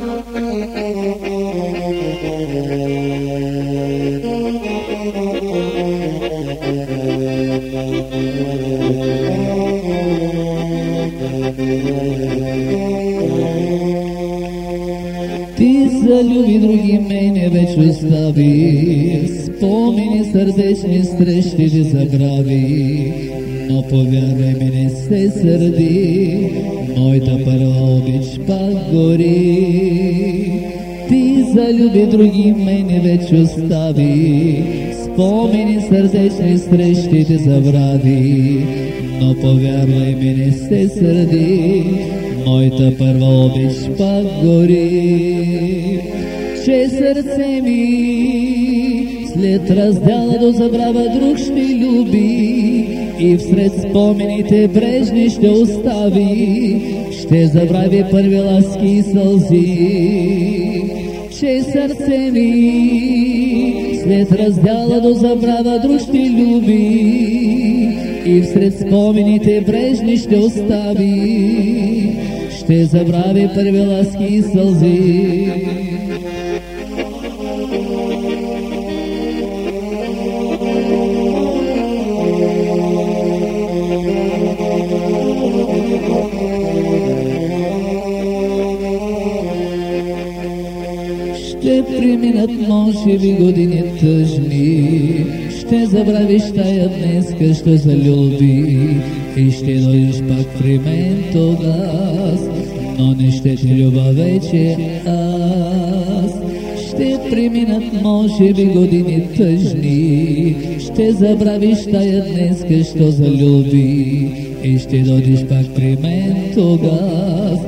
Ти залюби други мене вече остави, спомени сърдечни срещи ти забрави, но повярвай ми не се сърди, моята първа обич пак гори. Залюби други мене вече остави, спомени сърдечни срещи ти забрави, но повярвай ми не се сърди, моята първа обич пак гори. Че сърце ми след раздяла до забрава друг ще люби. И всред спомените брежни ще остави, ще забрави първи ласки и сълзи. Че сърце ми. След раздяла до забрава друг ще люби. И всред спомените брежни ще остави, ще забрави първи ласки и сълзи. Ще преминат може би години тъжни, ще забравиш тая днеска, ще залюби. И ще дойдеш пак при мен тогас, но не ще ти люба вече аз. Ще преминат може би години тъжни, ще забравиш тая днеска, що залюби. И ще дойдеш пак при мен тогас,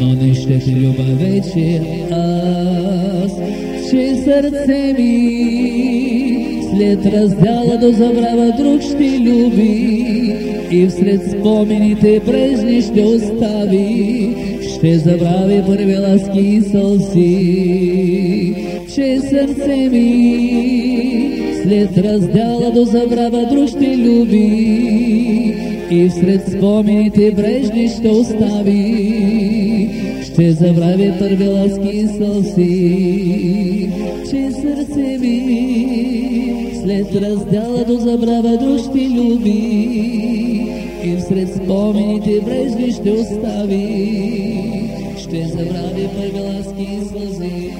но не ще ти люба вече аз. Че сърце ми след раздяла до забрава друг ще люби и всред спомените брежни ще остави, ще забрави първи ласки и сълзи. Че сърце ми след раздяла до забрава друг ще люби и всред спомените брежни ще остави, ще забрави първи ласки сълзи. Че сърце ми след раздяла до забрава ще люби и всред спомените брежни ще остави, ще забрави първи ласки сълзи.